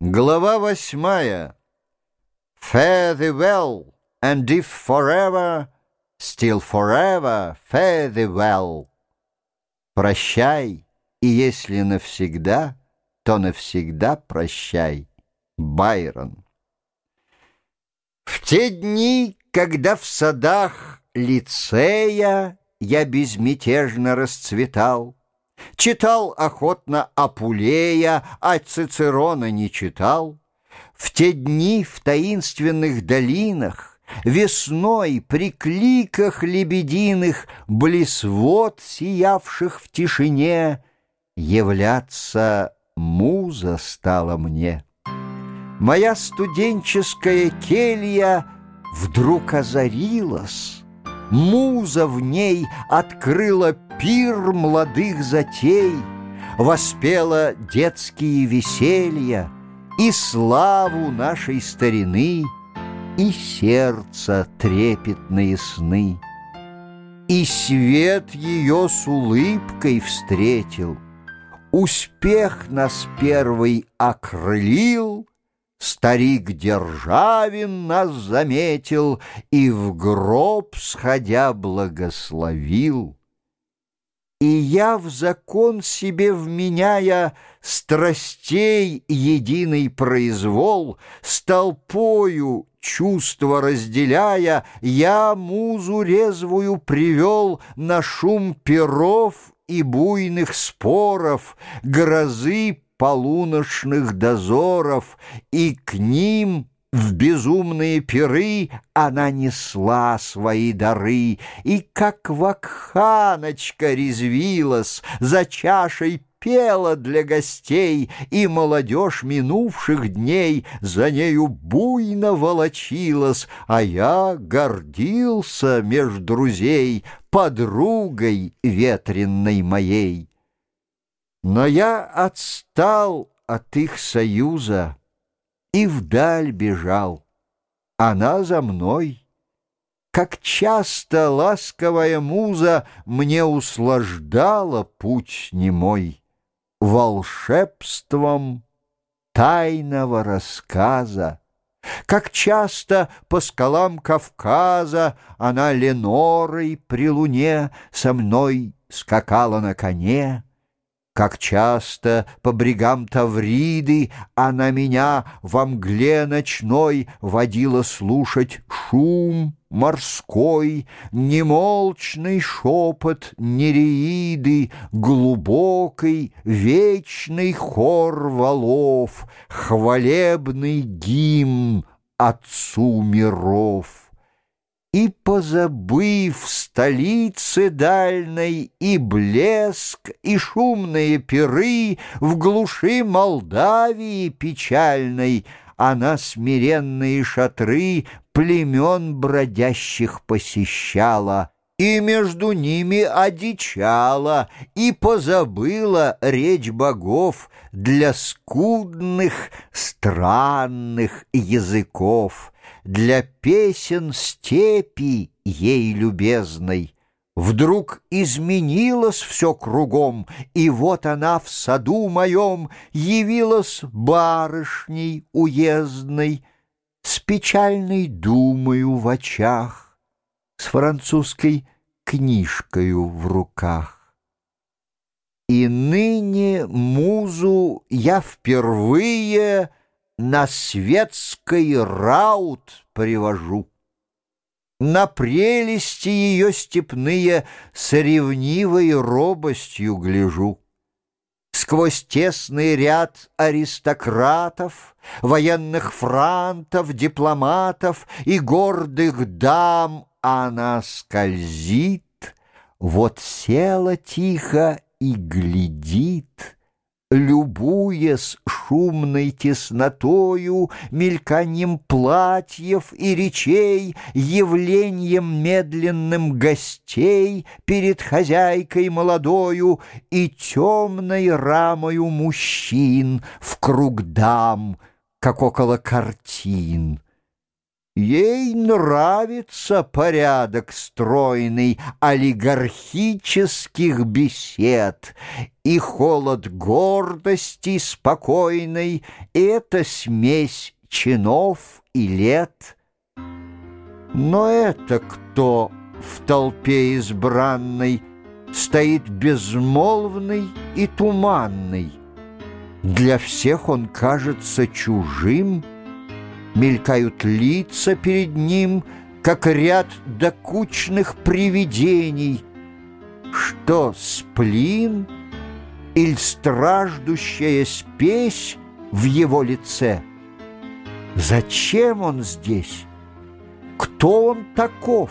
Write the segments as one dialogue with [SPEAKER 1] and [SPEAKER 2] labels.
[SPEAKER 1] Глава восьмая. Fare thee well, and if forever, still forever, fare thee well. Прощай, и если навсегда, то навсегда прощай. Байрон. В те дни, когда в садах лицея я безмятежно расцветал, Читал охотно Апулея, а Цицерона не читал. В те дни в таинственных долинах, Весной при кликах лебединых, Близ сиявших в тишине, Являться муза стала мне. Моя студенческая келья Вдруг озарилась, Муза в ней открыла пир молодых затей, Воспела детские веселья И славу нашей старины, И сердца трепетные сны. И свет ее с улыбкой встретил, Успех нас первый окрылил, Старик Державин нас заметил И в гроб, сходя, благословил. И я в закон себе вменяя Страстей единый произвол, С толпою чувства разделяя, Я музу резвую привел На шум перов и буйных споров, Грозы полуношных дозоров, и к ним в безумные пиры она несла свои дары, и как вакханочка резвилась, за чашей пела для гостей, и молодежь минувших дней за нею буйно волочилась, а я гордился меж друзей подругой ветренной моей. Но я отстал от их союза и вдаль бежал. Она за мной. Как часто ласковая муза мне услаждала путь немой волшебством тайного рассказа. Как часто по скалам Кавказа Она Ленорой при луне Со мной скакала на коне. Как часто по брегам Тавриды Она меня во мгле ночной Водила слушать шум морской, Немолчный шепот нереиды, Глубокий вечный хор валов, Хвалебный гимн Отцу миров. И, позабыв столицы дальной И блеск, и шумные пиры В глуши Молдавии печальной Она смиренные шатры Племен бродящих посещала И между ними одичала И позабыла речь богов Для скудных, странных языков — для песен степи ей любезной. Вдруг изменилось все кругом, И вот она в саду моем Явилась барышней уездной, С печальной думою в очах, С французской книжкою в руках. И ныне музу я впервые на светской раут привожу. На прелести ее степные с ревнивой робостью гляжу. Сквозь тесный ряд аристократов, Военных франтов, дипломатов И гордых дам она скользит, Вот села тихо и глядит — Любуясь шумной теснотою, Мельканием платьев и речей, Явлением медленным гостей Перед хозяйкой молодою И темной рамою мужчин В круг дам, как около картин. Ей нравится порядок стройный олигархических бесед И холод гордости спокойной — Это смесь чинов и лет. Но это кто в толпе избранной Стоит безмолвный и туманный? Для всех он кажется чужим — Мелькают лица перед ним, как ряд докучных привидений. Что, сплин или страждущая спесь в его лице? Зачем он здесь? Кто он таков?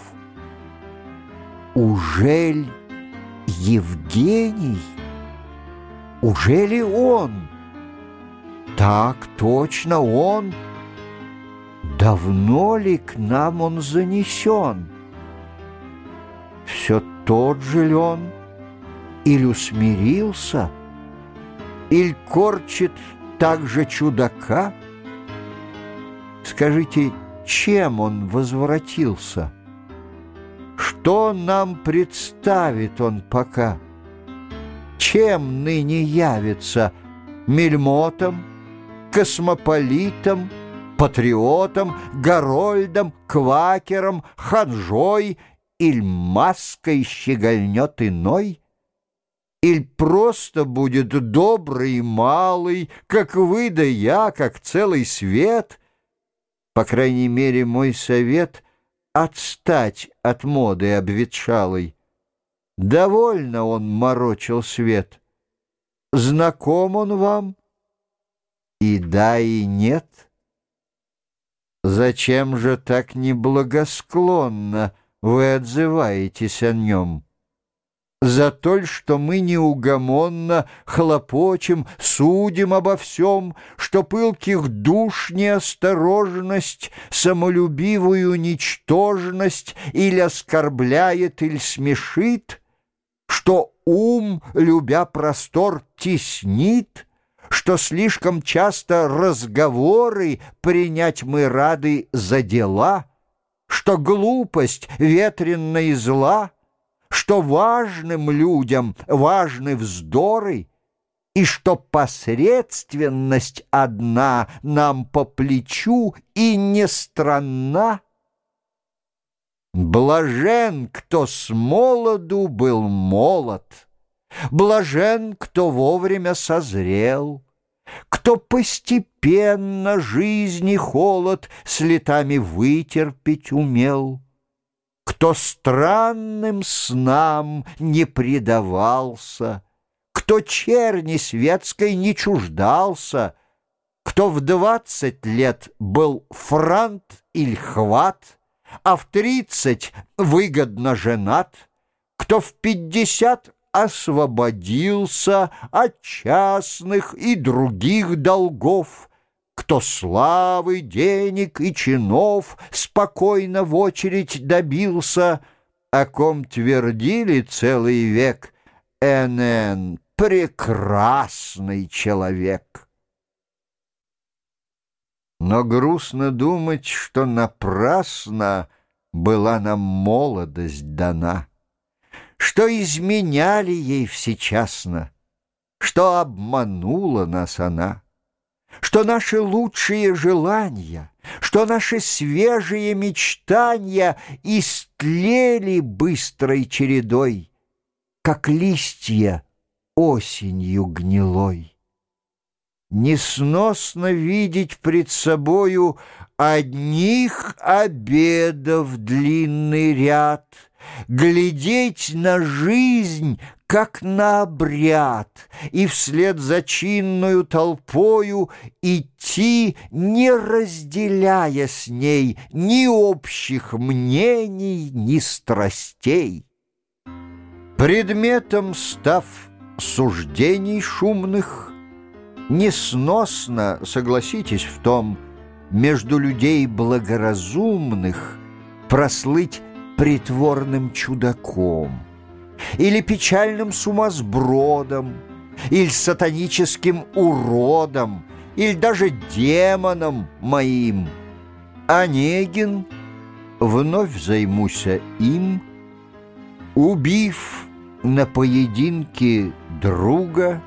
[SPEAKER 1] Ужель Евгений? Ужели он? Так точно он — Давно ли к нам он занесен? Все тот же ли он? Или усмирился? Или корчит так же чудака? Скажите, чем он возвратился? Что нам представит он пока? Чем ныне явится? Мельмотом? Космополитом? Патриотом, горольдом, квакером, ханжой, Иль маской щегольнет иной? Иль просто будет добрый и малый, Как вы да я, как целый свет? По крайней мере, мой совет — Отстать от моды обветшалой. Довольно он морочил свет. Знаком он вам? И да, и нет — Зачем же так неблагосклонно вы отзываетесь о нем? За то, что мы неугомонно хлопочем, судим обо всем, Что пылких душ неосторожность, самолюбивую ничтожность Или оскорбляет, или смешит, Что ум, любя простор, теснит — что слишком часто разговоры принять мы рады за дела, что глупость ветренна и зла, что важным людям важны вздоры, и что посредственность одна нам по плечу и не странна. Блажен, кто с молоду был молод, Блажен, кто вовремя созрел, Кто постепенно жизни холод С летами вытерпеть умел, Кто странным снам не предавался, Кто черни светской не чуждался, Кто в двадцать лет был франт или хват, А в тридцать выгодно женат, Кто в пятьдесят освободился от частных и других долгов, кто славы, денег и чинов спокойно в очередь добился, о ком твердили целый век «НН — прекрасный человек». Но грустно думать, что напрасно была нам молодость дана что изменяли ей всечасно, что обманула нас она, что наши лучшие желания, что наши свежие мечтания истлели быстрой чередой, как листья осенью гнилой. Несносно видеть пред собою одних обедов длинный ряд — глядеть на жизнь, как на обряд, и вслед за чинную толпою идти, не разделяя с ней ни общих мнений, ни страстей. Предметом став суждений шумных, несносно, согласитесь в том, между людей благоразумных прослыть притворным чудаком, или печальным сумасбродом, или сатаническим уродом, или даже демоном моим. Онегин, вновь займуся им, Убив на поединке друга,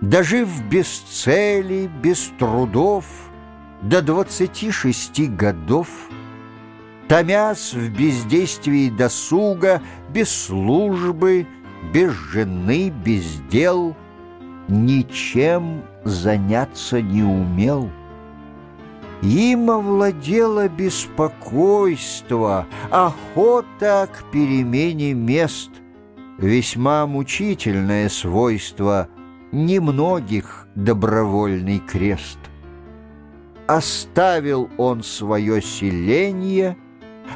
[SPEAKER 1] Дожив без цели, без трудов До двадцати шести годов, Томясь в бездействии досуга, Без службы, без жены, без дел, Ничем заняться не умел — им овладело беспокойство, охота к перемене мест, весьма мучительное свойство немногих добровольный крест. Оставил он свое селение,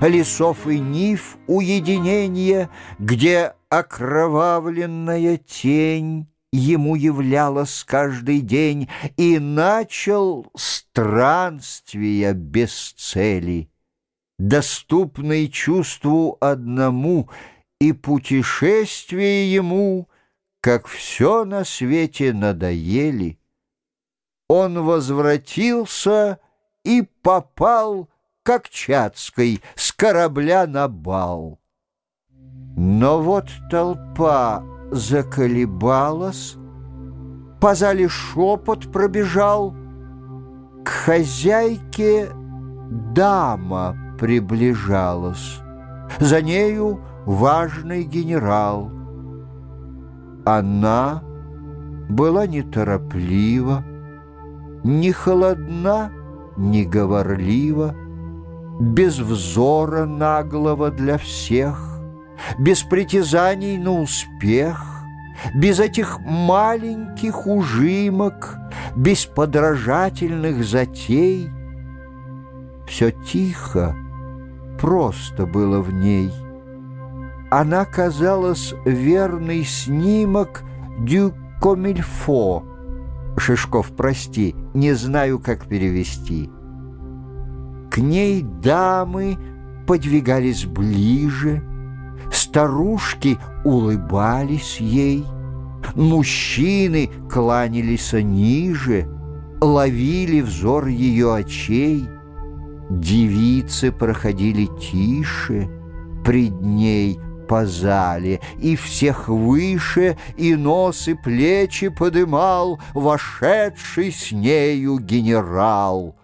[SPEAKER 1] лесов и нив уединение, где окровавленная тень ему являлось каждый день, и начал странствия без цели, доступный чувству одному, и путешествие ему, как все на свете надоели. Он возвратился и попал, как Чацкой, с корабля на бал. Но вот толпа заколебалась, по зале шепот пробежал, к хозяйке дама приближалась, за нею важный генерал. Она была нетороплива, не холодна, не говорлива, без взора наглого для всех, без притязаний на успех, без этих маленьких ужимок, без подражательных затей. Все тихо, просто было в ней. Она казалась верный снимок «дю комильфо». Шишков, прости, не знаю, как перевести. К ней дамы подвигались ближе, Старушки улыбались ей, Мужчины кланялись ниже, Ловили взор ее очей, Девицы проходили тише Пред ней по зале, И всех выше, и нос, и плечи подымал Вошедший с нею генерал.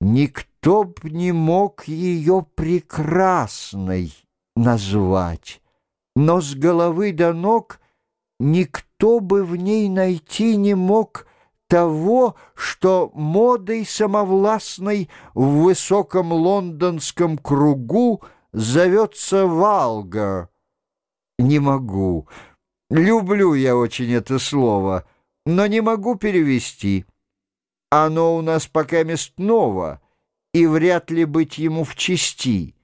[SPEAKER 1] Никто б не мог ее прекрасной назвать, но с головы до ног никто бы в ней найти не мог того, что модой самовластной в высоком лондонском кругу зовется Валгар. Не могу. Люблю я очень это слово, но не могу перевести. Оно у нас пока мест ново, и вряд ли быть ему в чести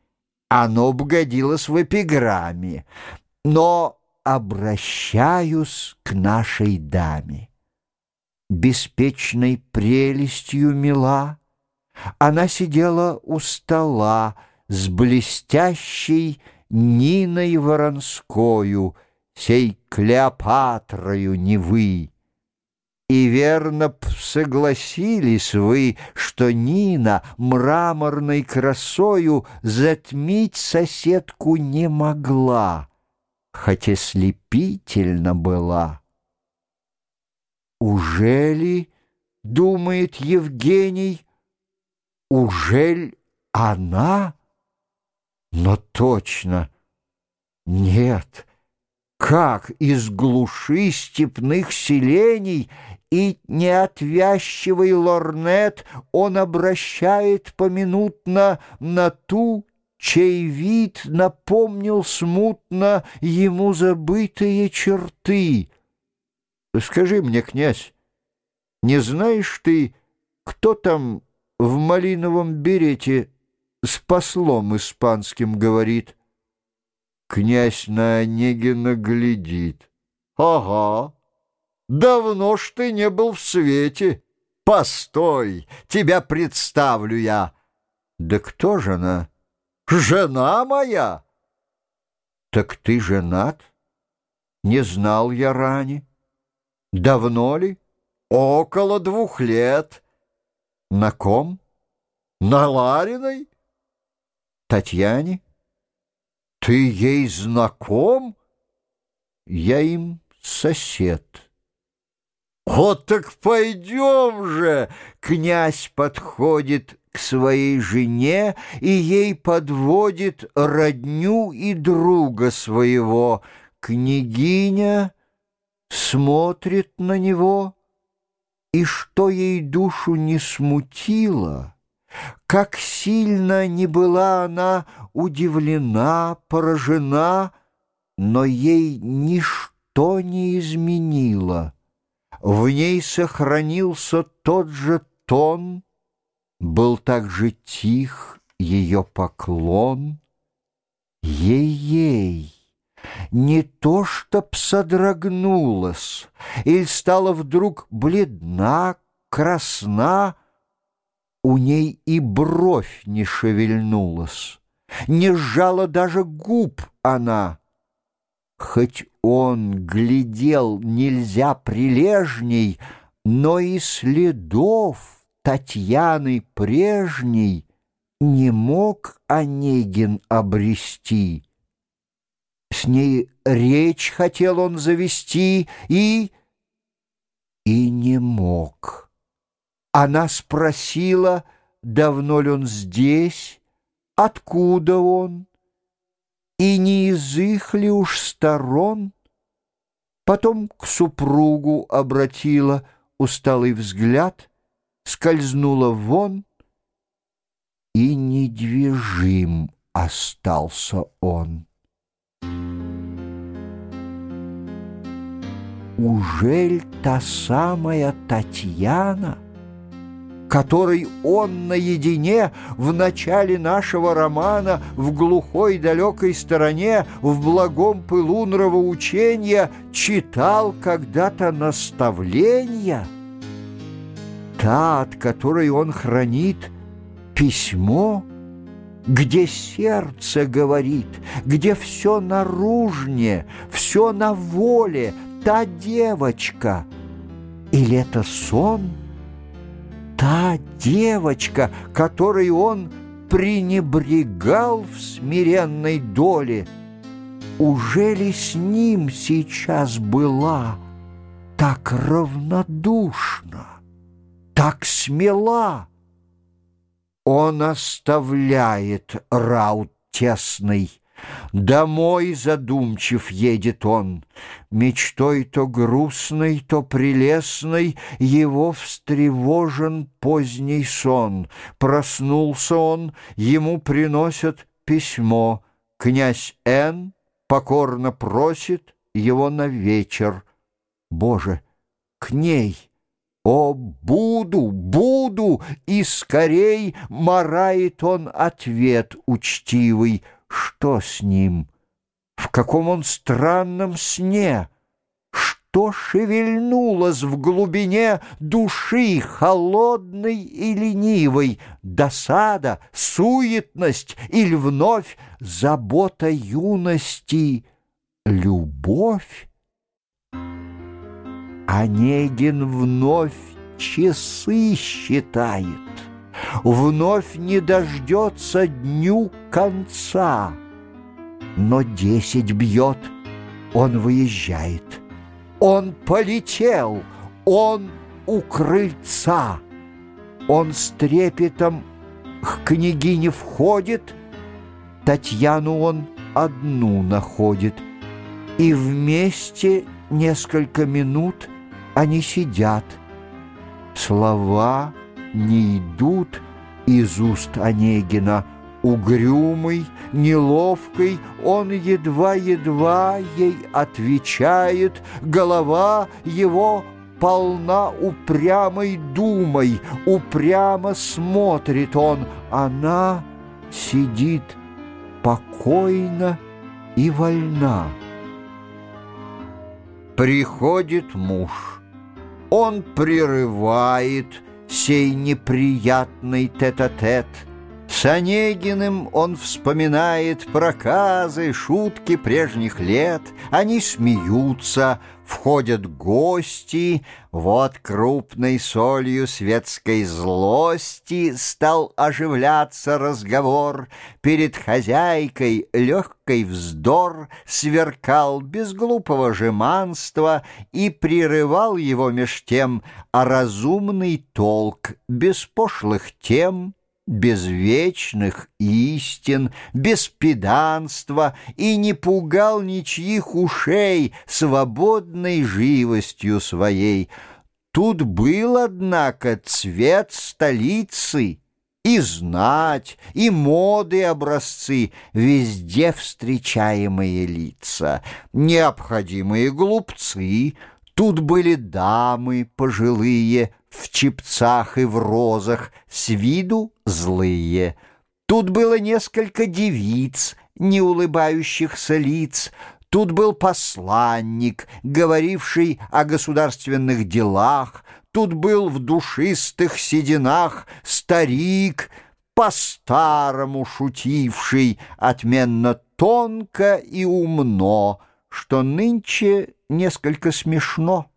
[SPEAKER 1] оно б годилось в эпиграмме, но обращаюсь к нашей даме. Беспечной прелестью мила, она сидела у стола с блестящей Ниной Воронскою, сей Клеопатрою Невы. И верно б согласились вы, что Нина мраморной красою затмить соседку не могла, хотя слепительно была. Ужели, думает Евгений, ужель она? Но точно нет. Как из глуши степных селений и неотвязчивый лорнет он обращает поминутно на ту, чей вид напомнил смутно ему забытые черты. Скажи мне, князь, не знаешь ты, кто там в малиновом берете с послом испанским говорит? Князь на Онегина глядит. Ага. Давно ж ты не был в свете. Постой, тебя представлю я. Да кто же она? Жена моя. Так ты женат? Не знал я ранее. Давно ли? Около двух лет. На ком? На Лариной? Татьяне? Ты ей знаком? Я им сосед. Вот так пойдем же! Князь подходит к своей жене и ей подводит родню и друга своего. Княгиня смотрит на него, и что ей душу не смутило, как сильно не была она удивлена, поражена, но ей ничто не изменило. В ней сохранился тот же тон, был также тих ее поклон. Ей-ей, не то чтоб содрогнулась, Или стала вдруг бледна, красна, У ней и бровь не шевельнулась, Не сжала даже губ она. Хоть он глядел нельзя прилежней, Но и следов Татьяны прежней Не мог Онегин обрести. С ней речь хотел он завести и... И не мог. Она спросила, давно ли он здесь, откуда он, и не из их ли уж сторон. Потом к супругу обратила усталый взгляд, скользнула вон, и недвижим остался он. Ужель та самая Татьяна, которой он наедине в начале нашего романа в глухой далекой стороне в благом пылу нравоучения читал когда-то наставления? Та, от которой он хранит письмо, где сердце говорит, где все наружнее, все на воле, та девочка? Или это сон? Та девочка, которой он пренебрегал в смиренной доле, уже ли с ним сейчас была так равнодушна, так смела? Он оставляет раут тесный, Домой задумчив едет он, Мечтой то грустной, то прелестной Его встревожен поздний сон. Проснулся он, ему приносят письмо. Князь Н. покорно просит его на вечер. Боже, к ней! О, буду, буду! И скорей марает он ответ учтивый — что с ним? В каком он странном сне? Что шевельнулось в глубине души холодной и ленивой? Досада, суетность или вновь забота юности, любовь? Онегин вновь часы считает вновь не дождется дню конца. Но десять бьет, он выезжает. Он полетел, он у крыльца. Он с трепетом к княгине входит, Татьяну он одну находит. И вместе несколько минут они сидят. Слова не идут из уст Онегина. Угрюмый, неловкой, он едва-едва ей отвечает, голова его полна упрямой думой, упрямо смотрит он, она сидит покойно и вольна. Приходит муж, он прерывает, сей неприятный тет-а-тет, -тет, С Онегиным он вспоминает проказы, шутки прежних лет. Они смеются, входят гости. Вот крупной солью светской злости стал оживляться разговор. Перед хозяйкой легкой вздор сверкал без глупого жеманства и прерывал его меж тем, а разумный толк без пошлых тем — без вечных истин, без педанства и не пугал ничьих ушей свободной живостью своей. Тут был, однако, цвет столицы, и знать, и моды образцы, везде встречаемые лица, необходимые глупцы, Тут были дамы пожилые, в чепцах и в розах, с виду злые. Тут было несколько девиц, не улыбающихся лиц, Тут был посланник, говоривший о государственных делах, Тут был в душистых сединах старик, по-старому шутивший, отменно тонко и умно, что нынче несколько смешно.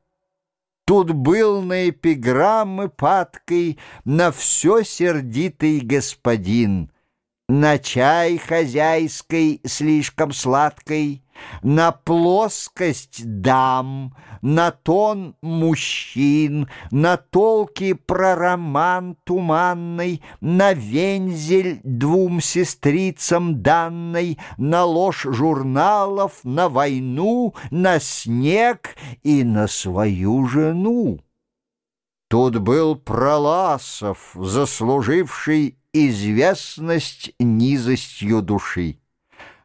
[SPEAKER 1] Тут был на эпиграммы падкой на все сердитый господин, На чай хозяйской слишком сладкой, на плоскость дам, на тон мужчин, на толки про роман туманный, на вензель двум сестрицам данной, на ложь журналов, на войну, на снег и на свою жену. Тут был Проласов, заслуживший известность низостью души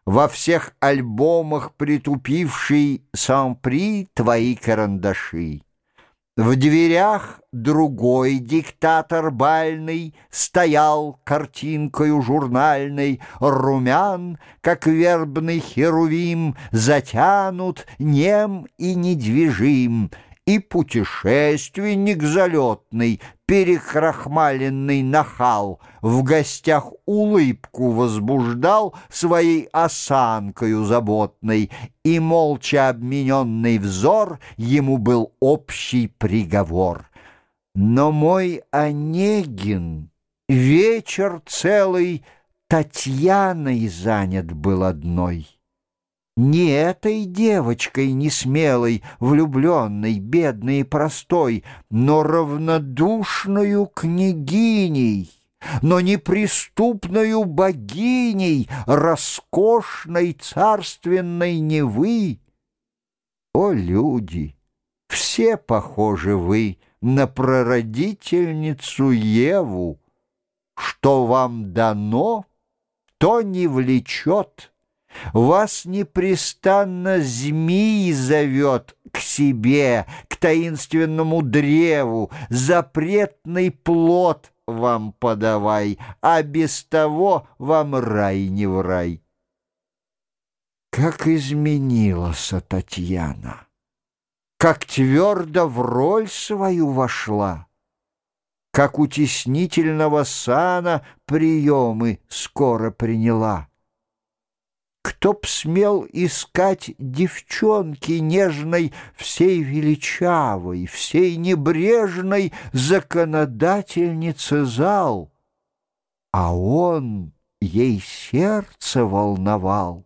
[SPEAKER 1] во всех альбомах притупивший сампри твои карандаши. В дверях другой диктатор бальный Стоял картинкою журнальной, Румян, как вербный херувим, Затянут, нем и недвижим — и путешественник залетный, перекрахмаленный нахал, в гостях улыбку возбуждал своей осанкою заботной, и молча обмененный взор ему был общий приговор. Но мой Онегин вечер целый Татьяной занят был одной. Не этой девочкой несмелой, влюбленной, бедной и простой, но равнодушною княгиней, но неприступною богиней роскошной царственной Невы. О, люди, все похожи вы на прародительницу Еву, что вам дано, то не влечет вас непрестанно змей зовет к себе, к таинственному древу, запретный плод вам подавай, а без того вам рай не в рай. Как изменилась Татьяна, как твердо в роль свою вошла, как утеснительного сана приемы скоро приняла. Кто б смел искать девчонки нежной, Всей величавой, всей небрежной Законодательницы зал, А он ей сердце волновал.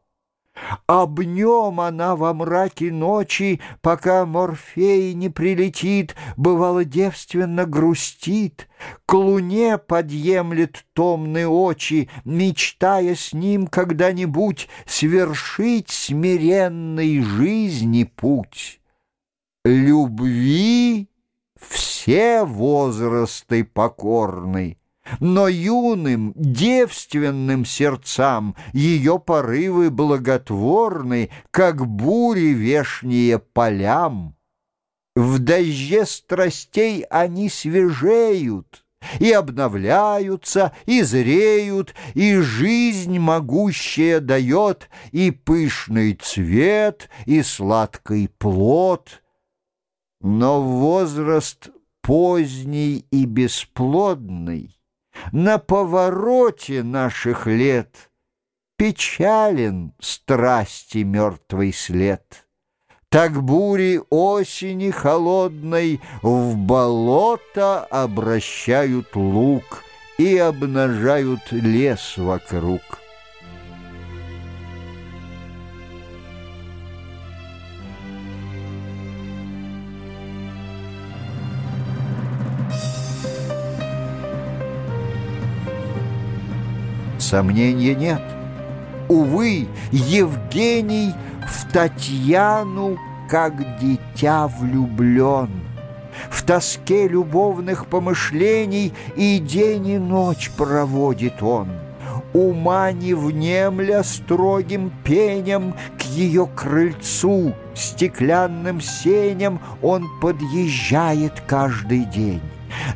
[SPEAKER 1] Об нем она во мраке ночи, пока Морфей не прилетит, бывало девственно грустит, к луне подъемлет томные очи, мечтая с ним когда-нибудь свершить смиренной жизни путь. Любви все возрасты покорны, но юным, девственным сердцам ее порывы благотворны, как бури вешние полям. В дожде страстей они свежеют, и обновляются, и зреют, и жизнь могущая дает и пышный цвет, и сладкий плод. Но возраст поздний и бесплодный — На повороте наших лет Печален страсти мертвый след. Так бури осени холодной В болото обращают лук И обнажают лес вокруг. Сомнения нет. Увы, Евгений в Татьяну как дитя влюблен. В тоске любовных помышлений И день и ночь проводит он. Ума не внемля строгим пенем К ее крыльцу стеклянным сеням Он подъезжает каждый день.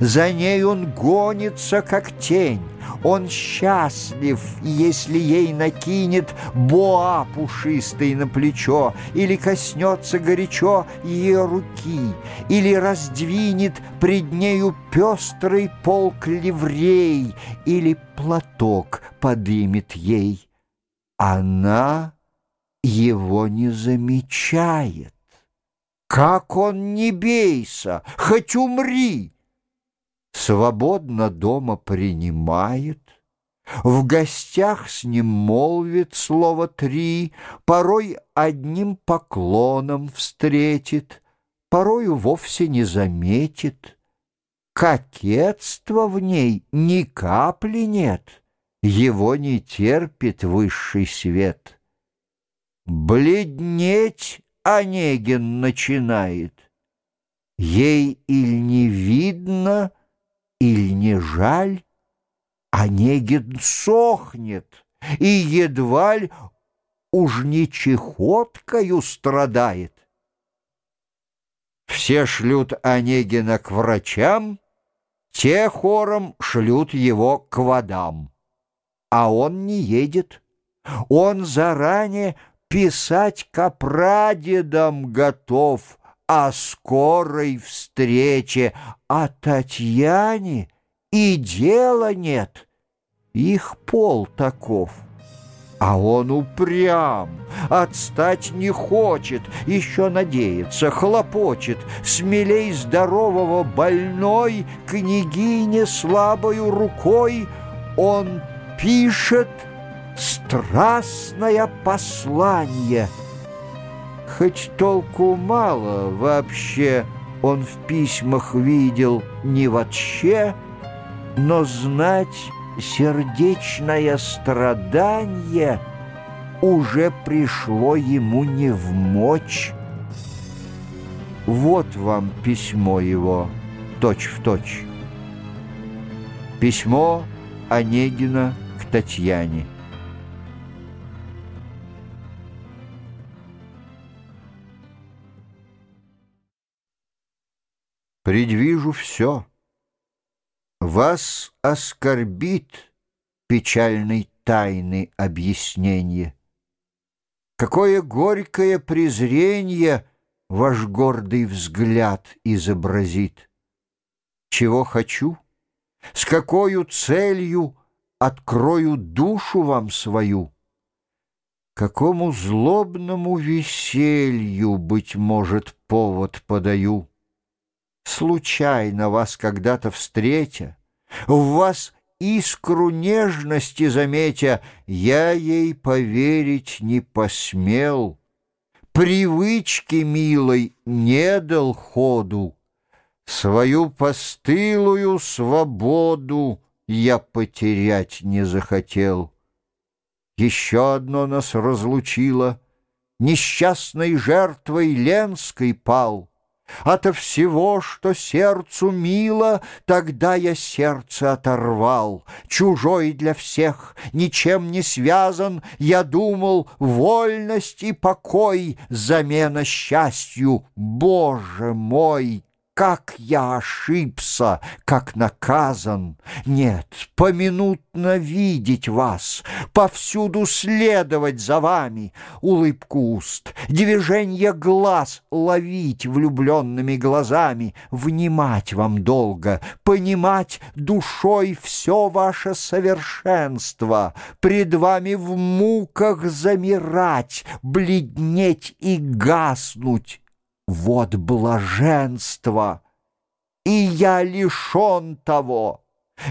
[SPEAKER 1] За ней он гонится, как тень. Он счастлив, если ей накинет боа пушистый на плечо, или коснется горячо ее руки, или раздвинет пред нею пестрый полк ливрей, или платок подымет ей. Она его не замечает. Как он не бейся, хоть умри! Свободно дома принимает, в гостях с ним молвит слово три, порой одним поклоном встретит, порою вовсе не заметит. Кокетства в ней ни капли нет, его не терпит высший свет. Бледнеть Онегин начинает, ей или не видно — или не жаль? Онегин сохнет, и едва ль уж не чехоткою страдает. Все шлют Онегина к врачам, те хором шлют его к водам. А он не едет. Он заранее писать к прадедам готов — о скорой встрече, а Татьяне и дела нет. Их пол таков. А он упрям, отстать не хочет, еще надеется, хлопочет, смелей здорового больной, княгине слабою рукой, он пишет страстное послание — Хоть толку мало вообще он в письмах видел не вообще, но знать сердечное страдание уже пришло ему не в мочь. Вот вам письмо его, точь в точь. Письмо Онегина к Татьяне. Предвижу все. Вас оскорбит печальной тайны объяснение. Какое горькое презрение ваш гордый взгляд изобразит. Чего хочу, с какой целью открою душу вам свою, какому злобному веселью, быть может, повод подаю случайно вас когда-то встретя, в вас искру нежности заметя, я ей поверить не посмел, привычки милой не дал ходу, свою постылую свободу я потерять не захотел. Еще одно нас разлучило, несчастной жертвой Ленской пал — Ото всего, что сердцу мило, Тогда я сердце оторвал. Чужой для всех, ничем не связан, Я думал, вольность и покой, Замена счастью, Боже мой, как я ошибся, как наказан. Нет, поминутно видеть вас, повсюду следовать за вами, улыбку уст, движение глаз ловить влюбленными глазами, внимать вам долго, понимать душой все ваше совершенство, пред вами в муках замирать, бледнеть и гаснуть, вот блаженство, и я лишен того.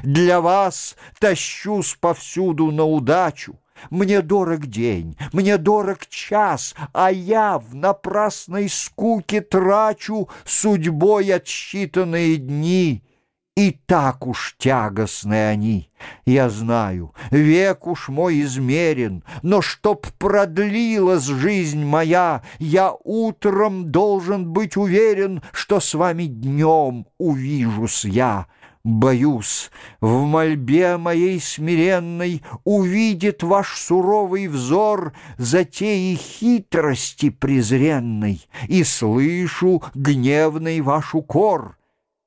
[SPEAKER 1] Для вас тащусь повсюду на удачу. Мне дорог день, мне дорог час, А я в напрасной скуке трачу Судьбой отсчитанные дни — и так уж тягостны они. Я знаю, век уж мой измерен, Но чтоб продлилась жизнь моя, Я утром должен быть уверен, Что с вами днем увижусь я. Боюсь, в мольбе моей смиренной Увидит ваш суровый взор Затеи хитрости презренной, И слышу гневный ваш укор —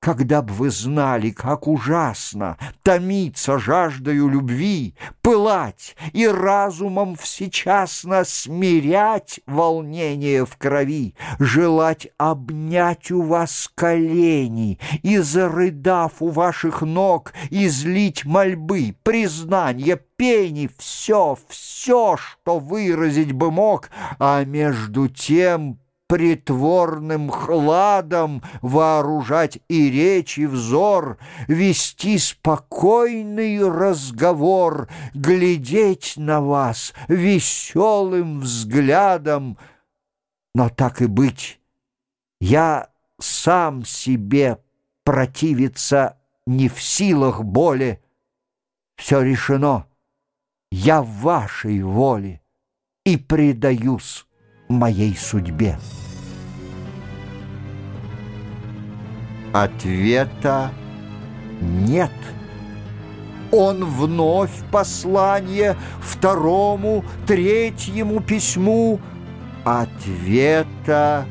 [SPEAKER 1] когда б вы знали, как ужасно Томиться жаждою любви, Пылать и разумом всечасно Смирять волнение в крови, Желать обнять у вас колени И, зарыдав у ваших ног, Излить мольбы, признания, пени, Все, все, что выразить бы мог, А между тем притворным хладом вооружать и речь, и взор, вести спокойный разговор, глядеть на вас веселым взглядом. Но так и быть, я сам себе противиться не в силах боли. Все решено, я в вашей воле и предаюсь моей судьбе. Ответа нет. Он вновь послание второму, третьему письму. Ответа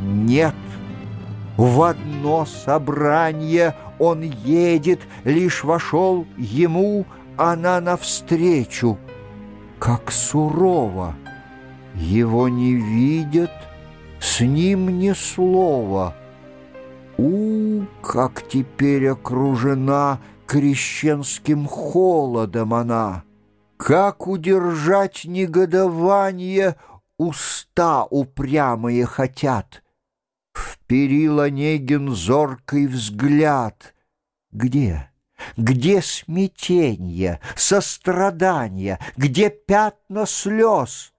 [SPEAKER 1] нет. В одно собрание он едет, лишь вошел ему она навстречу. Как сурово! Его не видят, с ним ни слова. У, как теперь окружена крещенским холодом она! Как удержать негодование уста упрямые хотят? Вперил Онегин зоркий взгляд. Где? Где смятенье, сострадание, где пятна слез?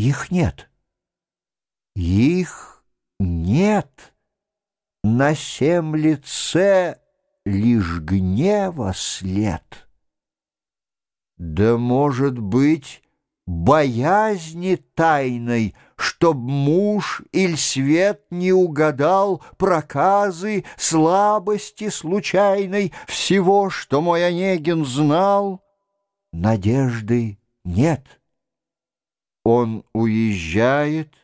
[SPEAKER 1] Их нет. Их нет. На всем лице лишь гнева след. Да, может быть, боязни тайной, Чтоб муж или свет не угадал Проказы, слабости случайной, Всего, что мой Онегин знал, Надежды нет. Он уезжает,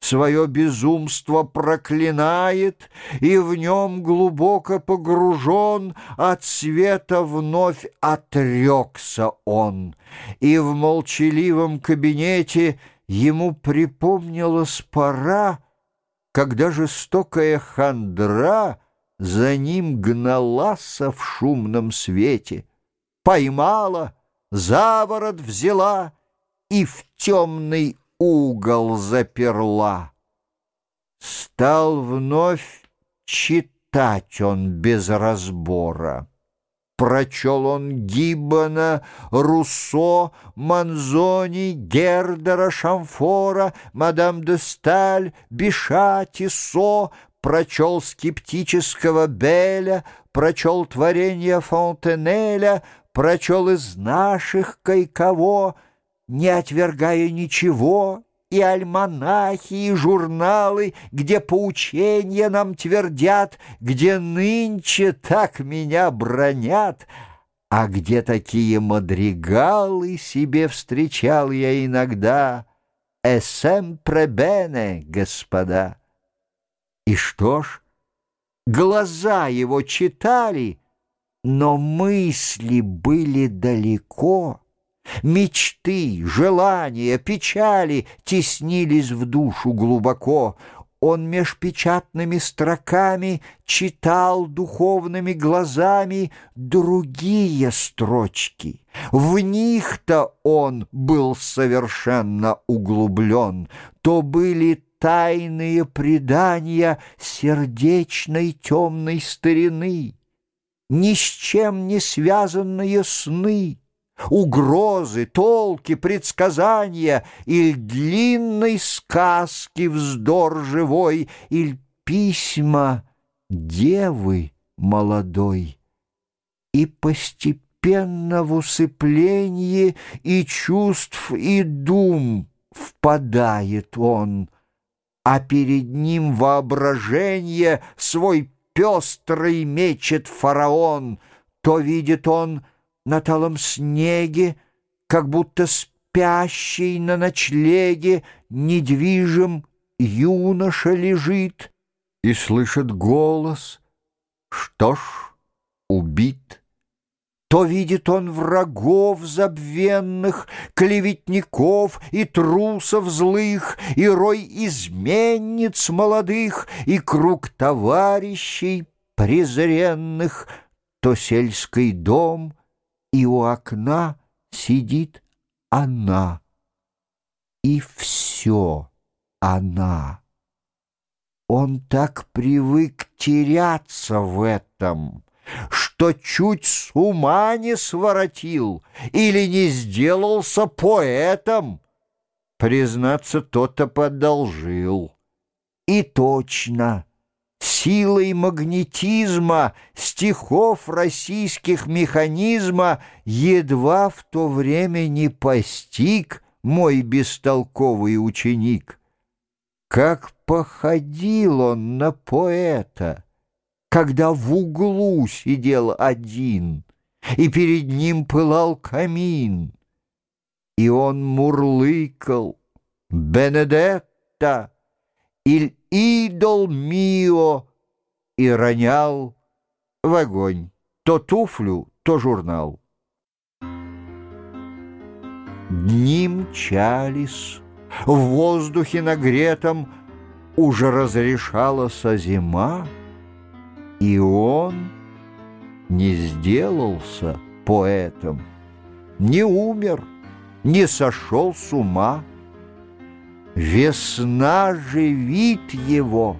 [SPEAKER 1] свое безумство проклинает, И в нем глубоко погружен, От света вновь отрекся он. И в молчаливом кабинете Ему припомнилась пора, Когда жестокая хандра За ним гналась в шумном свете, Поймала, заворот взяла — и в темный угол заперла. Стал вновь читать он без разбора. Прочел он Гиббона, Руссо, Манзони, Гердера, Шамфора, мадам де Сталь, Биша, Тисо, прочел скептического Беля, прочел творение Фонтенеля, прочел из наших кайкого — не отвергая ничего, и альманахи, и журналы, где поучения нам твердят, где нынче так меня бронят, а где такие мадригалы себе встречал я иногда, эсем пребене, господа. И что ж, глаза его читали, но мысли были далеко. Мечты, желания, печали теснились в душу глубоко. Он меж печатными строками читал духовными глазами другие строчки. В них-то он был совершенно углублен. То были тайные предания сердечной темной старины, ни с чем не связанные сны, угрозы, толки, предсказания, или длинной сказки вздор живой, или письма девы молодой. И постепенно в усыплении и чувств, и дум впадает он, а перед ним воображение свой пестрый мечет фараон, то видит он на талом снеге, как будто спящий на ночлеге, недвижим юноша лежит и слышит голос, что ж, убит. То видит он врагов забвенных, клеветников и трусов злых, И рой изменниц молодых, и круг товарищей презренных, То сельский дом, и у окна сидит она, и все она. Он так привык теряться в этом, что чуть с ума не своротил или не сделался поэтом. Признаться, то-то подолжил. И точно, силой магнетизма стихов российских механизма едва в то время не постиг мой бестолковый ученик. Как походил он на поэта! когда в углу сидел один, и перед ним пылал камин. И он мурлыкал «Бенедетта» или «Идол мио» и ронял в огонь то туфлю, то журнал. Дни мчались, в воздухе нагретом уже разрешалась зима, и он не сделался поэтом, не умер, не сошел с ума. Весна живит его.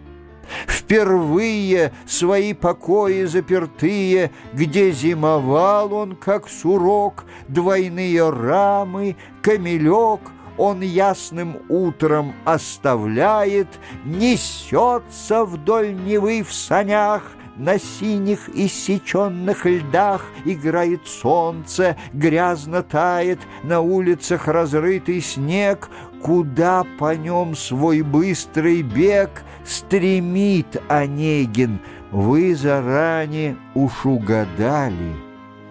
[SPEAKER 1] Впервые свои покои запертые, Где зимовал он, как сурок, Двойные рамы, камелек Он ясным утром оставляет, Несется вдоль Невы в санях, на синих иссеченных льдах играет солнце, грязно тает, на улицах разрытый снег, Куда по нем свой быстрый бег стремит Онегин, Вы заранее уж угадали,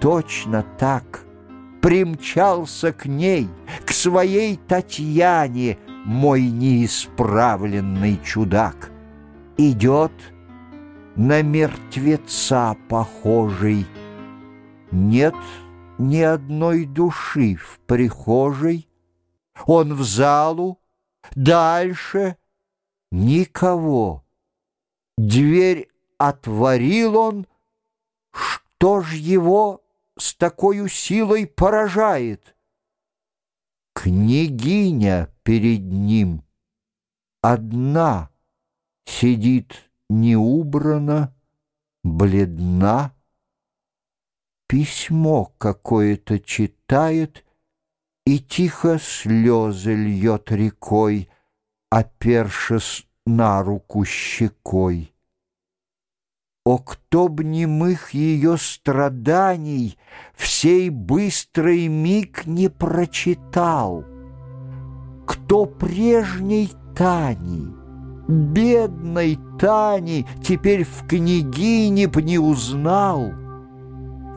[SPEAKER 1] точно так. Примчался к ней, к своей Татьяне, Мой неисправленный чудак. Идет — на мертвеца похожий. Нет ни одной души в прихожей. Он в залу, дальше никого. Дверь отворил он, что ж его с такой силой поражает? Княгиня перед ним одна сидит не убрана, бледна. Письмо какое-то читает и тихо слезы льет рекой, опершись на руку щекой. О, кто б немых ее страданий Всей быстрый миг не прочитал, Кто прежней Тани, Бедной Тани теперь в княгине б не узнал.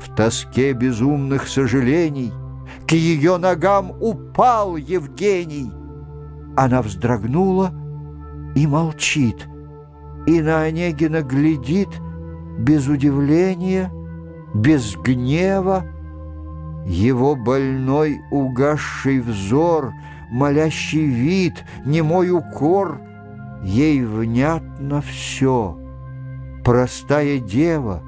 [SPEAKER 1] В тоске безумных сожалений К ее ногам упал Евгений. Она вздрогнула и молчит. и на Онегина глядит без удивления, без гнева. Его больной угасший взор, молящий вид, немой укор, ей внятно все. Простая дева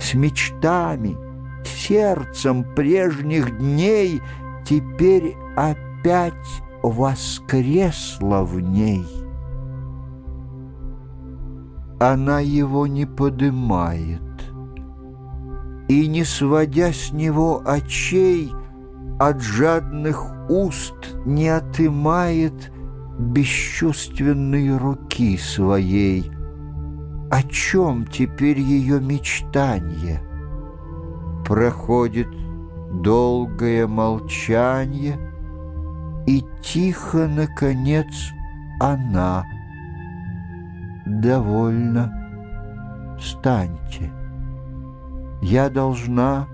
[SPEAKER 1] с мечтами, сердцем прежних дней теперь опять воскресла в ней она его не подымает. И, не сводя с него очей, от жадных уст не отымает бесчувственной руки своей. О чем теперь ее мечтание? Проходит долгое молчание, и тихо, наконец, она — «Довольно. Встаньте. Я должна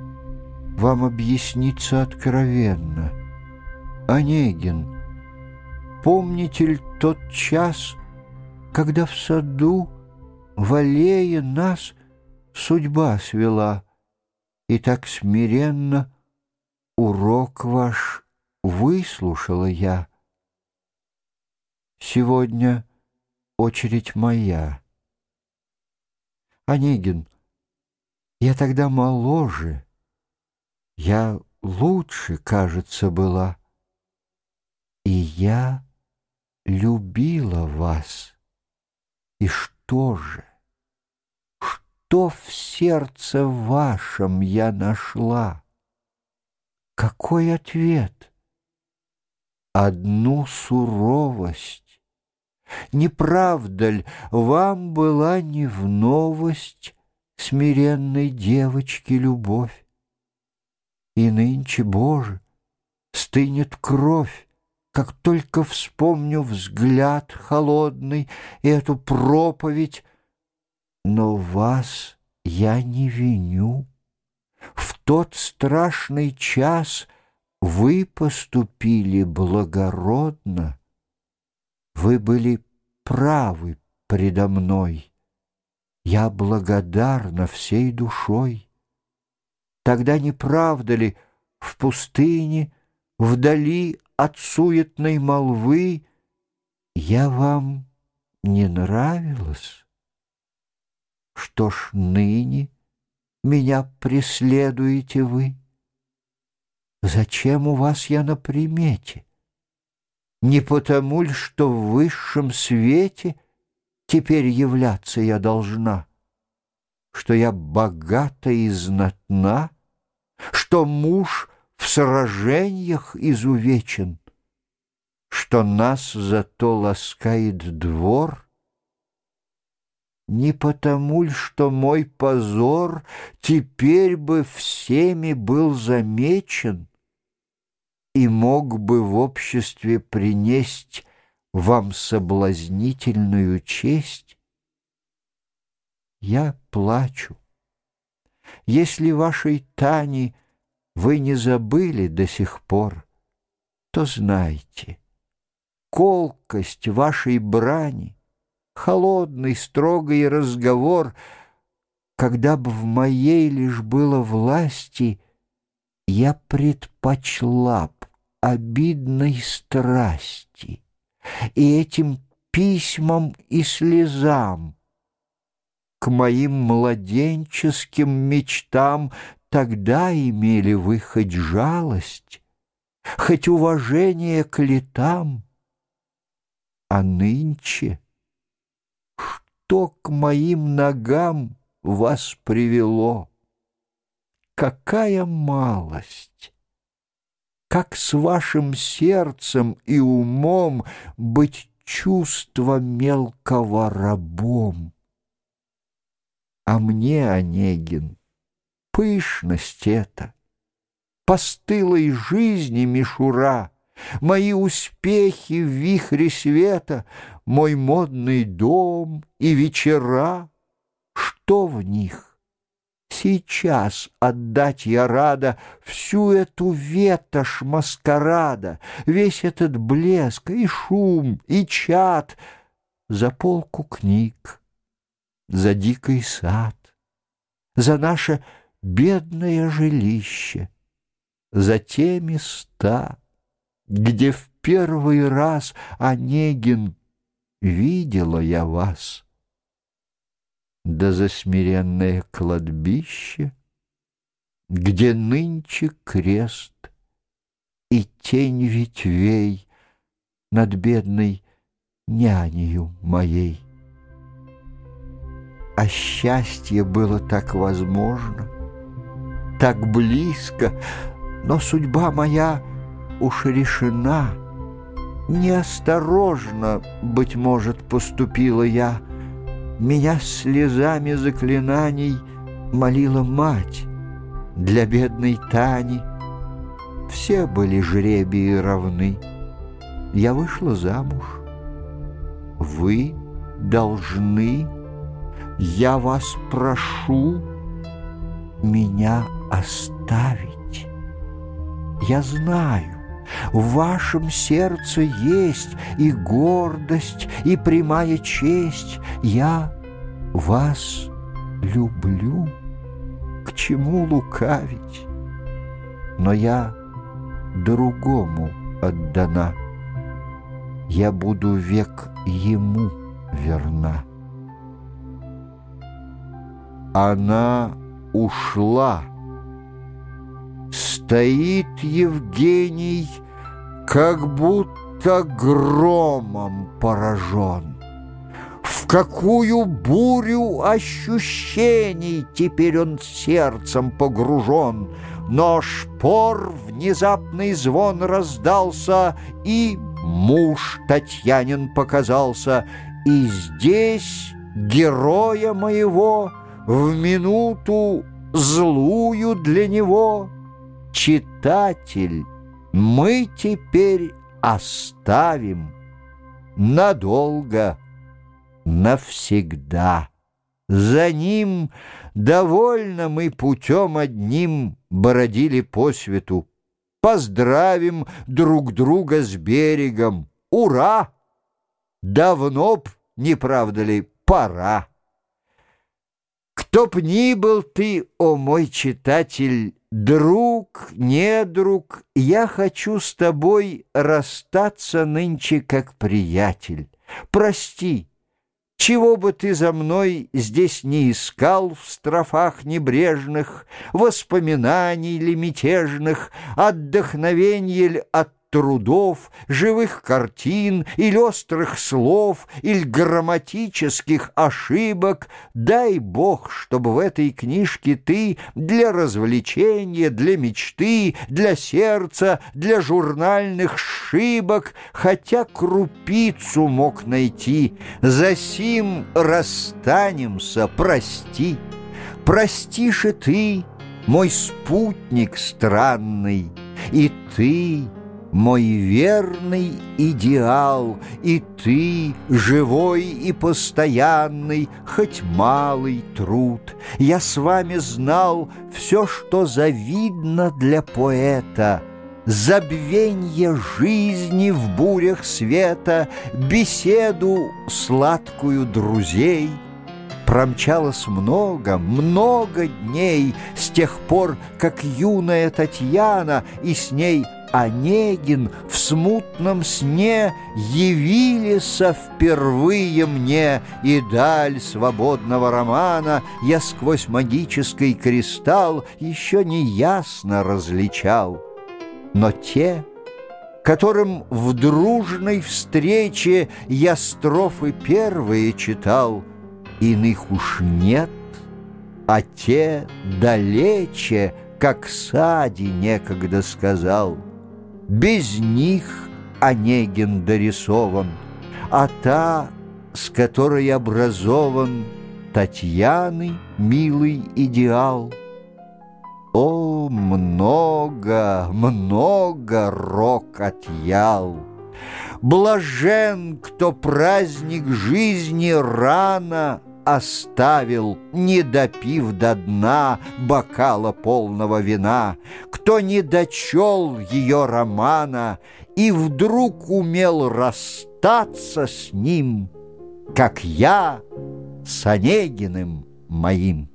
[SPEAKER 1] вам объясниться откровенно. Онегин, помните ли тот час, когда в саду, в аллее нас судьба свела, и так смиренно урок ваш выслушала я? Сегодня — очередь моя. Онегин, я тогда моложе, я лучше, кажется, была, и я любила вас. И что же? Что в сердце вашем я нашла? Какой ответ? Одну суровость не правда вам была не в новость Смиренной девочки любовь? И нынче, Боже, стынет кровь, Как только вспомню взгляд холодный И эту проповедь, но вас я не виню. В тот страшный час вы поступили благородно, вы были правы предо мной. Я благодарна всей душой. Тогда не правда ли в пустыне, вдали от суетной молвы, я вам не нравилась? Что ж ныне меня преследуете вы? Зачем у вас я на примете? Не потому ли, что в высшем свете Теперь являться я должна, Что я богата и знатна, Что муж в сражениях изувечен, Что нас зато ласкает двор — не потому ли, что мой позор теперь бы всеми был замечен, и мог бы в обществе принесть вам соблазнительную честь? Я плачу. Если вашей Тани вы не забыли до сих пор, то знайте, колкость вашей брани, холодный, строгий разговор, когда бы в моей лишь было власти, я предпочла б обидной страсти и этим письмам и слезам. К моим младенческим мечтам тогда имели вы хоть жалость, хоть уважение к летам, а нынче что к моим ногам вас привело? Какая малость! как с вашим сердцем и умом быть чувство мелкого рабом. А мне, Онегин, пышность эта, постылой жизни мишура, Мои успехи в вихре света, Мой модный дом и вечера, Что в них? Сейчас отдать я рада всю эту ветошь маскарада, Весь этот блеск и шум, и чад За полку книг, за дикий сад, за наше бедное жилище, за те места, где в первый раз, Онегин, видела я вас. Да за смиренное кладбище, где нынче крест и тень ветвей над бедной нянею моей. А счастье было так возможно, так близко, но судьба моя уж решена. Неосторожно, быть может, поступила я. Меня слезами заклинаний молила мать для бедной Тани. Все были жребии равны. Я вышла замуж. Вы должны, я вас прошу, меня оставить. Я знаю, в вашем сердце есть и гордость, и прямая честь. Я вас люблю. К чему лукавить? Но я другому отдана. Я буду век ему верна. Она ушла. Стоит Евгений, как будто громом поражен. В какую бурю ощущений теперь он сердцем погружен, но шпор внезапный звон раздался, и муж Татьянин показался, и здесь героя моего в минуту злую для него читатель мы теперь оставим надолго, навсегда. За ним довольно мы путем одним бродили по свету. Поздравим друг друга с берегом. Ура! Давно б, не правда ли, пора. Кто б ни был ты, о мой читатель, друг, не друг, я хочу с тобой расстаться нынче как приятель. Прости, чего бы ты за мной здесь не искал в строфах небрежных, Воспоминаний ли мятежных, Отдохновенье ли от трудов, живых картин или острых слов, или грамматических ошибок. Дай Бог, чтобы в этой книжке ты для развлечения, для мечты, для сердца, для журнальных шибок хотя крупицу мог найти. За сим расстанемся, прости. Простишь и ты, мой спутник странный, и ты — мой верный идеал, и ты, живой и постоянный, хоть малый труд. Я с вами знал все, что завидно для поэта, Забвенье жизни в бурях света, Беседу сладкую друзей — Промчалось много, много дней С тех пор, как юная Татьяна И с ней Онегин в смутном сне Явились впервые мне, И даль свободного романа Я сквозь магический кристалл Еще не ясно различал. Но те, которым в дружной встрече Я строфы первые читал, Иных уж нет, а те далече, Как Сади некогда сказал — без них Онегин дорисован, А та, с которой образован Татьяны милый идеал. О, много, много рок отъял! Блажен, кто праздник жизни рано оставил, не допив до дна бокала полного вина, кто не дочел ее романа и вдруг умел расстаться с ним, как я с Онегиным моим.